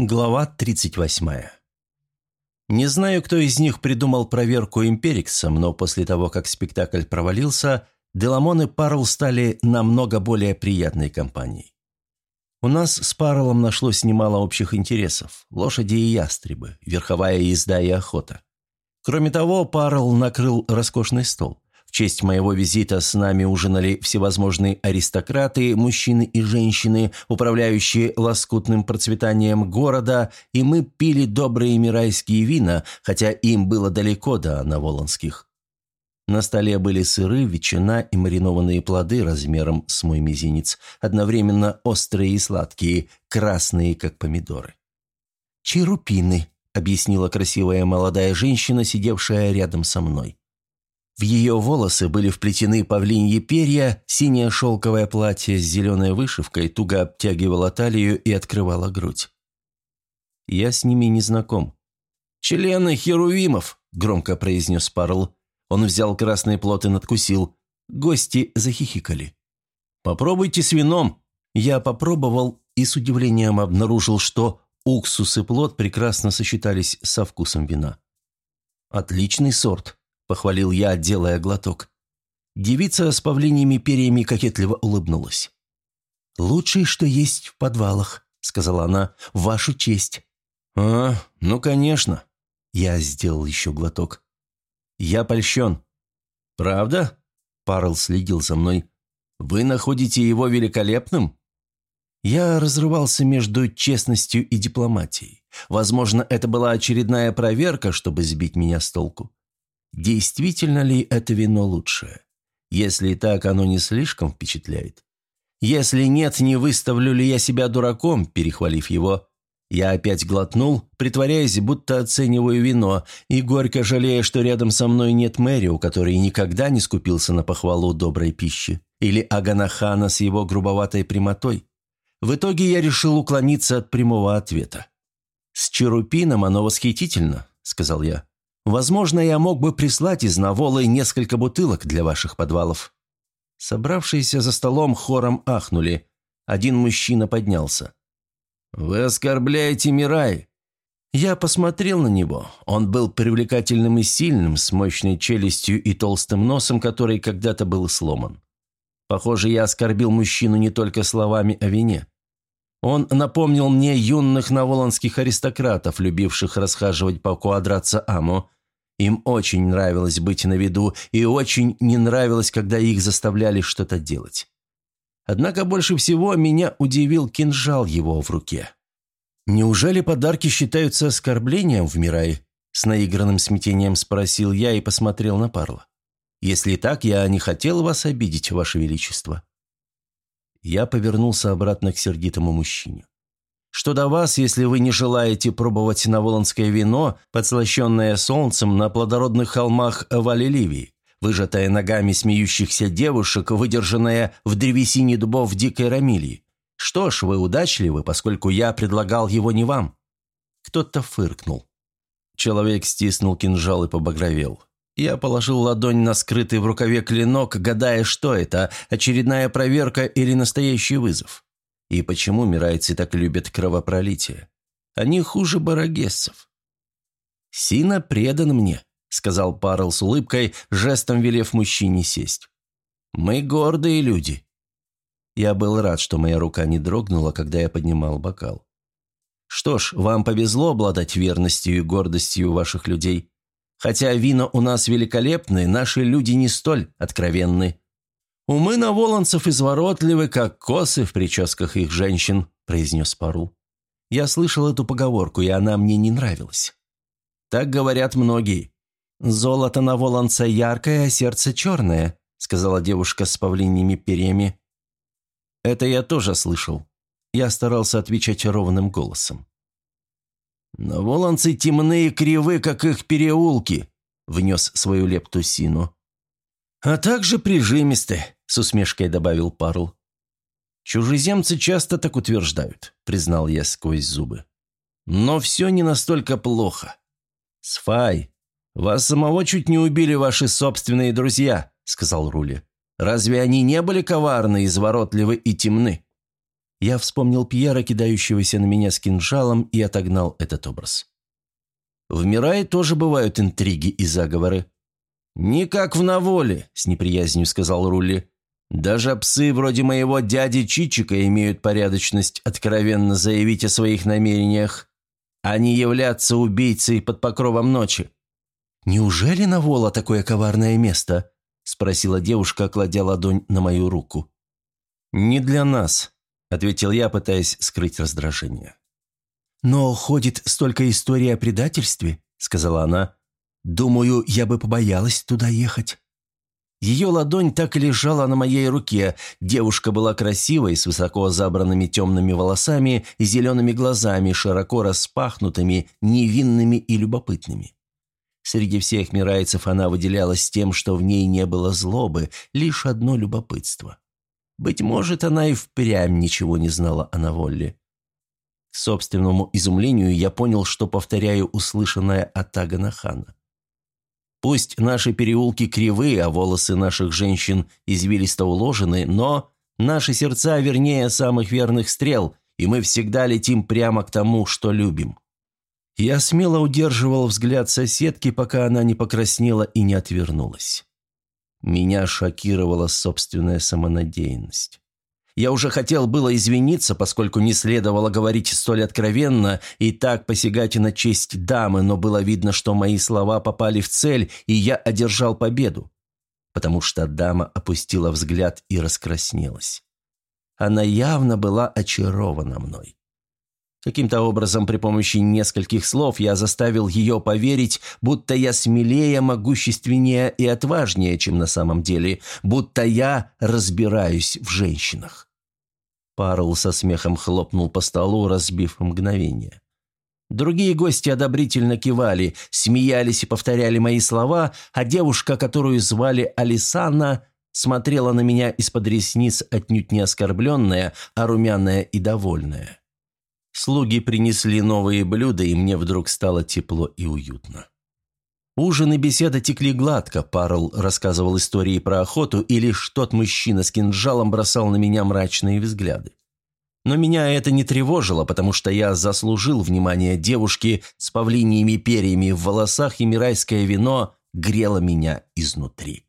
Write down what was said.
Глава 38. Не знаю, кто из них придумал проверку империксом, но после того, как спектакль провалился, Деламон и Парл стали намного более приятной компанией. У нас с Парлом нашлось немало общих интересов – лошади и ястребы, верховая езда и охота. Кроме того, Парл накрыл роскошный стол – в честь моего визита с нами ужинали всевозможные аристократы, мужчины и женщины, управляющие лоскутным процветанием города, и мы пили добрые мирайские вина, хотя им было далеко до наволонских. На столе были сыры, ветчина и маринованные плоды размером с мой мизинец, одновременно острые и сладкие, красные, как помидоры. «Чирупины», — объяснила красивая молодая женщина, сидевшая рядом со мной. В ее волосы были вплетены павлиньи перья, синее шелковое платье с зеленой вышивкой туго обтягивало талию и открывало грудь. Я с ними не знаком. «Члены Херувимов!» – громко произнес Парл. Он взял красный плод и надкусил. Гости захихикали. «Попробуйте с вином!» Я попробовал и с удивлением обнаружил, что уксус и плод прекрасно сочетались со вкусом вина. Отличный сорт похвалил я, делая глоток. Девица с павлиньими перьями кокетливо улыбнулась. «Лучшее, что есть в подвалах», — сказала она, — «в вашу честь». «А, ну, конечно». Я сделал еще глоток. «Я польщен». «Правда?» — Парл следил за мной. «Вы находите его великолепным?» Я разрывался между честностью и дипломатией. Возможно, это была очередная проверка, чтобы сбить меня с толку. Действительно ли это вино лучшее? Если так, оно не слишком впечатляет. Если нет, не выставлю ли я себя дураком, перехвалив его? Я опять глотнул, притворяясь, будто оцениваю вино, и горько жалея, что рядом со мной нет Мэри, у которой никогда не скупился на похвалу доброй пищи, или Аганахана с его грубоватой прямотой. В итоге я решил уклониться от прямого ответа. «С Черупином оно восхитительно», — сказал я. Возможно, я мог бы прислать из Наволы несколько бутылок для ваших подвалов». Собравшиеся за столом хором ахнули. Один мужчина поднялся. «Вы оскорбляете Мирай!» Я посмотрел на него. Он был привлекательным и сильным, с мощной челюстью и толстым носом, который когда-то был сломан. Похоже, я оскорбил мужчину не только словами о вине. Он напомнил мне юных наволонских аристократов, любивших расхаживать по квадратца Аму, им очень нравилось быть на виду, и очень не нравилось, когда их заставляли что-то делать. Однако больше всего меня удивил кинжал его в руке. «Неужели подарки считаются оскорблением в Мирае?» С наигранным смятением спросил я и посмотрел на Парла. «Если так, я не хотел вас обидеть, Ваше Величество». Я повернулся обратно к сердитому мужчине. Что до вас, если вы не желаете пробовать наволонское вино, подслащенное солнцем на плодородных холмах Валиливии, выжатое ногами смеющихся девушек, выдержанное в древесине дубов дикой Рамилии? Что ж, вы удачливы, поскольку я предлагал его не вам». Кто-то фыркнул. Человек стиснул кинжал и побагровел. Я положил ладонь на скрытый в рукаве клинок, гадая, что это, очередная проверка или настоящий вызов. И почему мирайцы так любят кровопролитие? Они хуже барагессов. «Сина предан мне», — сказал Парл с улыбкой, жестом велев мужчине сесть. «Мы гордые люди». Я был рад, что моя рука не дрогнула, когда я поднимал бокал. «Что ж, вам повезло обладать верностью и гордостью ваших людей. Хотя вина у нас великолепны, наши люди не столь откровенны. «Умы наволанцев изворотливы, как косы в прическах их женщин», – произнес Пару. Я слышал эту поговорку, и она мне не нравилась. Так говорят многие. «Золото наволанца яркое, а сердце черное», – сказала девушка с павлиньими перьями. Это я тоже слышал. Я старался отвечать ровным голосом. «Наволанцы темные и кривы, как их переулки», – внес свою лепту Сину. «А также прижимисты», — с усмешкой добавил Парл. «Чужеземцы часто так утверждают», — признал я сквозь зубы. «Но все не настолько плохо. Сфай, вас самого чуть не убили ваши собственные друзья», — сказал Рули. «Разве они не были коварны, изворотливы и темны?» Я вспомнил Пьера, кидающегося на меня с кинжалом, и отогнал этот образ. В Мирае тоже бывают интриги и заговоры. «Не как в Наволе», — с неприязнью сказал Рули. «Даже псы вроде моего дяди Чичика имеют порядочность откровенно заявить о своих намерениях, а не являться убийцей под покровом ночи». «Неужели Навола такое коварное место?» — спросила девушка, кладя ладонь на мою руку. «Не для нас», — ответил я, пытаясь скрыть раздражение. «Но ходит столько историй о предательстве», — сказала она. «Думаю, я бы побоялась туда ехать». Ее ладонь так и лежала на моей руке. Девушка была красивой, с высоко забранными темными волосами и зелеными глазами, широко распахнутыми, невинными и любопытными. Среди всех мирайцев она выделялась тем, что в ней не было злобы, лишь одно любопытство. Быть может, она и впрямь ничего не знала о Наволле. К собственному изумлению я понял, что повторяю услышанное от Агана хана. Пусть наши переулки кривые, а волосы наших женщин извилисто уложены, но наши сердца вернее самых верных стрел, и мы всегда летим прямо к тому, что любим. Я смело удерживал взгляд соседки, пока она не покраснела и не отвернулась. Меня шокировала собственная самонадеянность. Я уже хотел было извиниться, поскольку не следовало говорить столь откровенно и так посягать на честь дамы, но было видно, что мои слова попали в цель, и я одержал победу. Потому что дама опустила взгляд и раскраснелась. Она явно была очарована мной. Каким-то образом при помощи нескольких слов я заставил ее поверить, будто я смелее, могущественнее и отважнее, чем на самом деле, будто я разбираюсь в женщинах. Парл со смехом хлопнул по столу, разбив мгновение. Другие гости одобрительно кивали, смеялись и повторяли мои слова, а девушка, которую звали Алисана, смотрела на меня из-под ресниц отнюдь не оскорбленная, а румяная и довольная. Слуги принесли новые блюда, и мне вдруг стало тепло и уютно. Ужин и беседа текли гладко, Парл рассказывал истории про охоту, и лишь тот мужчина с кинжалом бросал на меня мрачные взгляды. Но меня это не тревожило, потому что я заслужил внимание девушки с павлиньими перьями в волосах, и мирайское вино грело меня изнутри.